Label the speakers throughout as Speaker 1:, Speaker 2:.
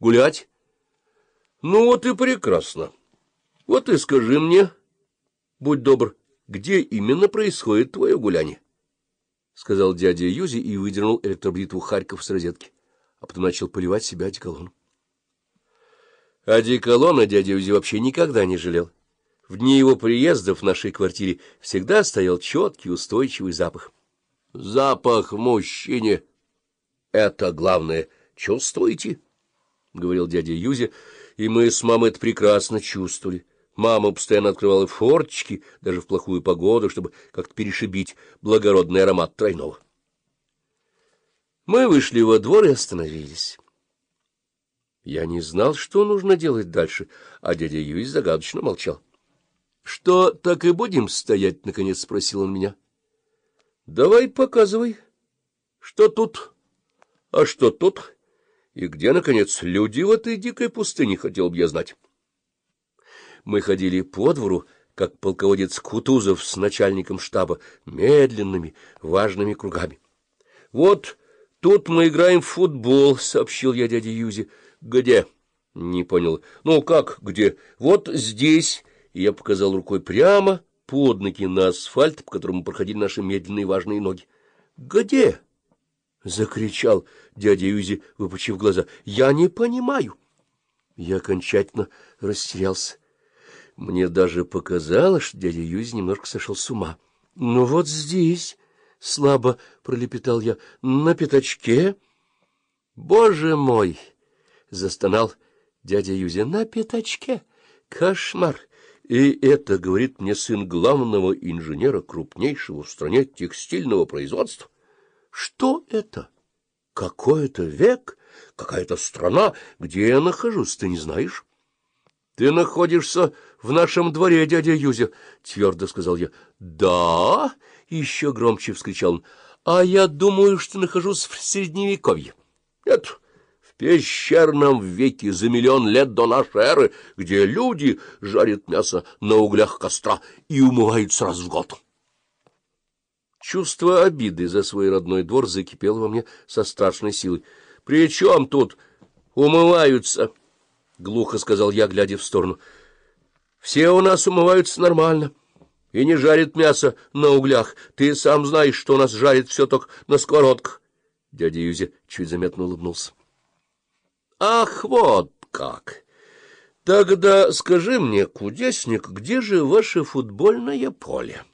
Speaker 1: Гулять? Ну вот и прекрасно. Вот и скажи мне, будь добр, где именно происходит твое гуляние? — сказал дядя Юзи и выдернул электробритву Харьков с розетки, а потом начал поливать себя одеколоном. Одеколона дядя Юзи вообще никогда не жалел. В дни его приезда в нашей квартире всегда стоял четкий, устойчивый запах. Запах мужчине — это главное. Чувствуете? — говорил дядя Юзя, и мы с мамой это прекрасно чувствовали. Мама постоянно открывала форточки, даже в плохую погоду, чтобы как-то перешибить благородный аромат тройного. Мы вышли во двор и остановились. Я не знал, что нужно делать дальше, а дядя Юй загадочно молчал. — Что, так и будем стоять? — наконец спросил он меня. — Давай показывай. Что тут? А что тут? И где, наконец, люди в этой дикой пустыне, хотел бы я знать. Мы ходили по двору, как полководец Кутузов с начальником штаба, медленными, важными кругами. — Вот тут мы играем в футбол, — сообщил я дяде Юзе. — Где? — Не понял. — Ну, как где? Вот здесь. Я показал рукой прямо под ноги на асфальт, по которому проходили наши медленные важные ноги. — Где? — закричал дядя Юзи, выпучив глаза. — Я не понимаю. Я окончательно растерялся. Мне даже показалось, что дядя Юзи немножко сошел с ума. — Ну вот здесь, — слабо пролепетал я, — на пятачке. — Боже мой! — застонал дядя Юзи. — На пятачке! Кошмар! И это, говорит мне сын главного инженера крупнейшего в стране текстильного производства. Что это? Какой это век? Какая-то страна? Где я нахожусь, ты не знаешь? — Ты находишься в нашем дворе, дядя Юзя, — твердо сказал я. — Да, — еще громче вскричал он, — а я думаю, что нахожусь в Средневековье. Нет, в пещерном веке за миллион лет до нашей эры, где люди жарят мясо на углях костра и умываются раз в год. Чувство обиды за свой родной двор закипело во мне со страшной силой. — При чем тут умываются? —— глухо сказал я, глядя в сторону. — Все у нас умываются нормально и не жарят мясо на углях. Ты сам знаешь, что у нас жарит все только на сковородках. Дядя Юзя чуть заметно улыбнулся. — Ах, вот как! Тогда скажи мне, кудесник, где же ваше футбольное поле?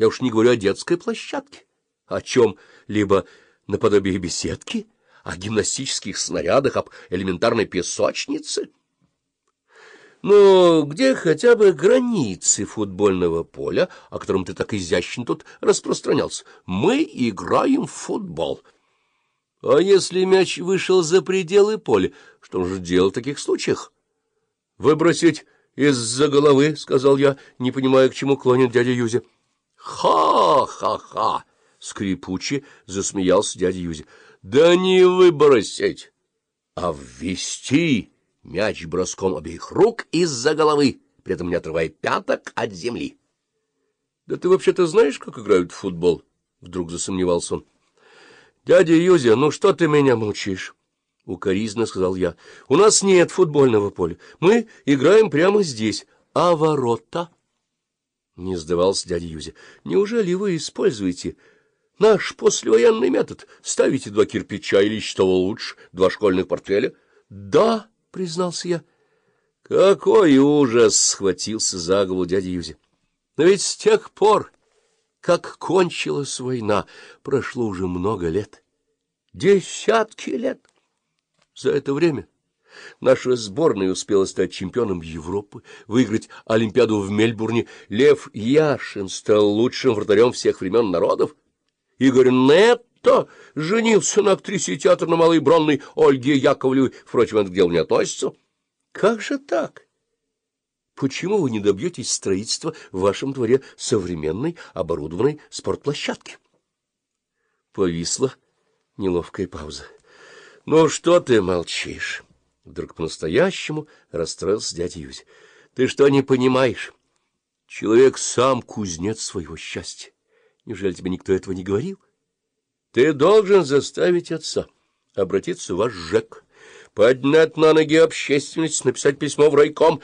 Speaker 1: Я уж не говорю о детской площадке, о чем-либо наподобие беседки — о гимнастических снарядах, об элементарной песочнице. Но где хотя бы границы футбольного поля, о котором ты так изящно тут распространялся? Мы играем в футбол. А если мяч вышел за пределы поля, что же делать в таких случаях? Выбросить из-за головы, — сказал я, не понимая, к чему клонит дядя Юзя. Ха-ха-ха! — скрипуче засмеялся дядя Юзя. Да не выбросить, а ввести мяч броском обеих рук из-за головы, при этом не отрывая пяток от земли. — Да ты вообще-то знаешь, как играют в футбол? — вдруг засомневался он. — Дядя Юзя, ну что ты меня мучишь? — укоризненно сказал я. — У нас нет футбольного поля. Мы играем прямо здесь. А ворота? Не сдавался дядя Юзя. — Неужели вы используете Наш послевоенный метод. Ставите два кирпича или, что лучше, два школьных портфеля. — Да, — признался я. — Какой ужас! — схватился за голову дядя Юзи. — Но ведь с тех пор, как кончилась война, прошло уже много лет. Десятки лет. За это время... Наша сборная успела стать чемпионом Европы, выиграть Олимпиаду в Мельбурне. Лев Яшин стал лучшим вратарем всех времен народов. Игорь Нетто женился на актрисе театра на Малой Бронной Ольге Яковлевой, впрочем, это к делу не относится. Как же так? Почему вы не добьетесь строительства в вашем дворе современной оборудованной спортплощадки? Повисла неловкая пауза. — Ну, что ты молчишь? Вдруг по-настоящему расстроился дядя Юзя. — Ты что не понимаешь? Человек сам кузнец своего счастья. Неужели тебе никто этого не говорил? Ты должен заставить отца обратиться в ваш ЖЭК, поднять на ноги общественность, написать письмо в райком